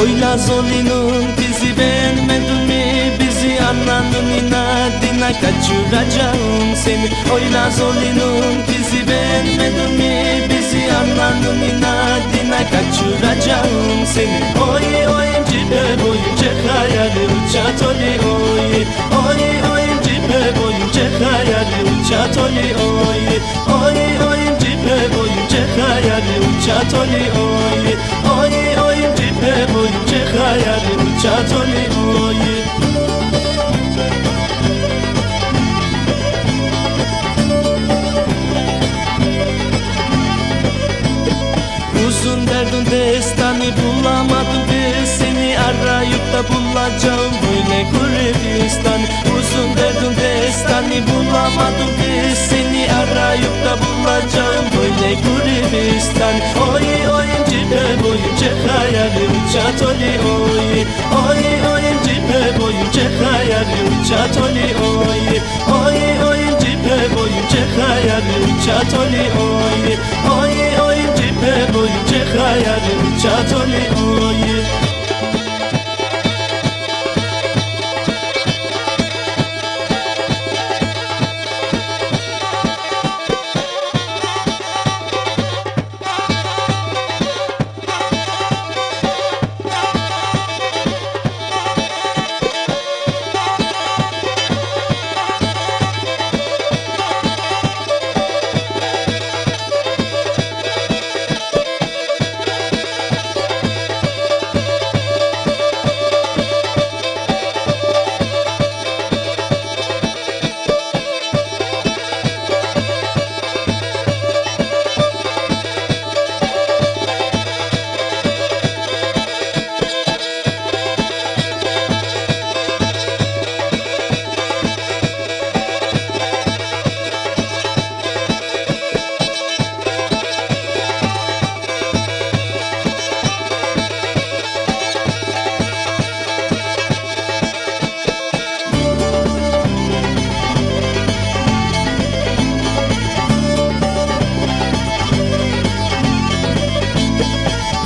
Oyla zolinun bizi beğenmedin mi? Bizi anladın inadına kaçıracağım seni. Oyla zolinun bizi beğenmedin mi? Bizi anladın inadına kaçıracağım seni. Oy oy cibe boyunca hayali uçat oli oy. Oy oy cibe boyunca hayali uçat oli oy. Oy oy cibe boyunca hayali uçat oli oy. Oy cibe boyunca hayali uçat oli oy Uzun derdin destanı bulamadım biz Seni arayıp da bulacağım. Böyle Gürcistan Uzun derdin destanı bulamadım biz Seni arayıp da bulacağım. Böyle Gürcistan Oy oy بوی چه خیالی و چطوری اوی آی آی جیب بوی چه خیالی و چطوری اوی آی آی جیب بوی چه خیالی چطوری اوی آی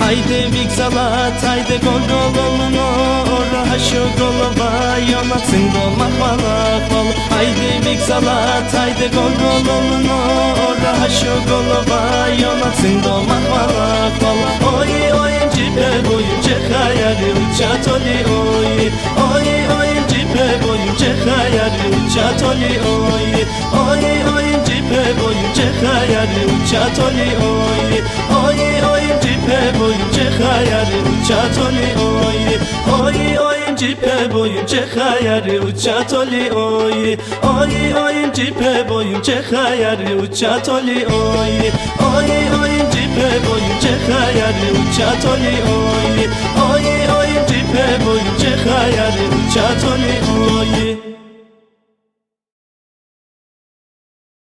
Ajde viksala, ajde golololono Ora hašo golova, jona cindo mahvala hvala Ajde viksala, ajde golololono Ora hašo golova, jona cindo mahvala hvala Oji, oji, džipe boju, čeha jari uća toli oji Oji, oji, džipe boju, čeha jari uća toli oji Oji, oji, džipe boju, čeha jari uća toli oji جیپه بویم چه خیره و چطولی اوی اوی اویم جیپه بویم چه خیره و چطولی اوی اوی اویم جیپه بویم چه خیره و چطولی اوی اوی اویم جیپه بویم چه خیره و چطولی اوی اوی اویم جیپه بویم چه خیره و چطولی اوی.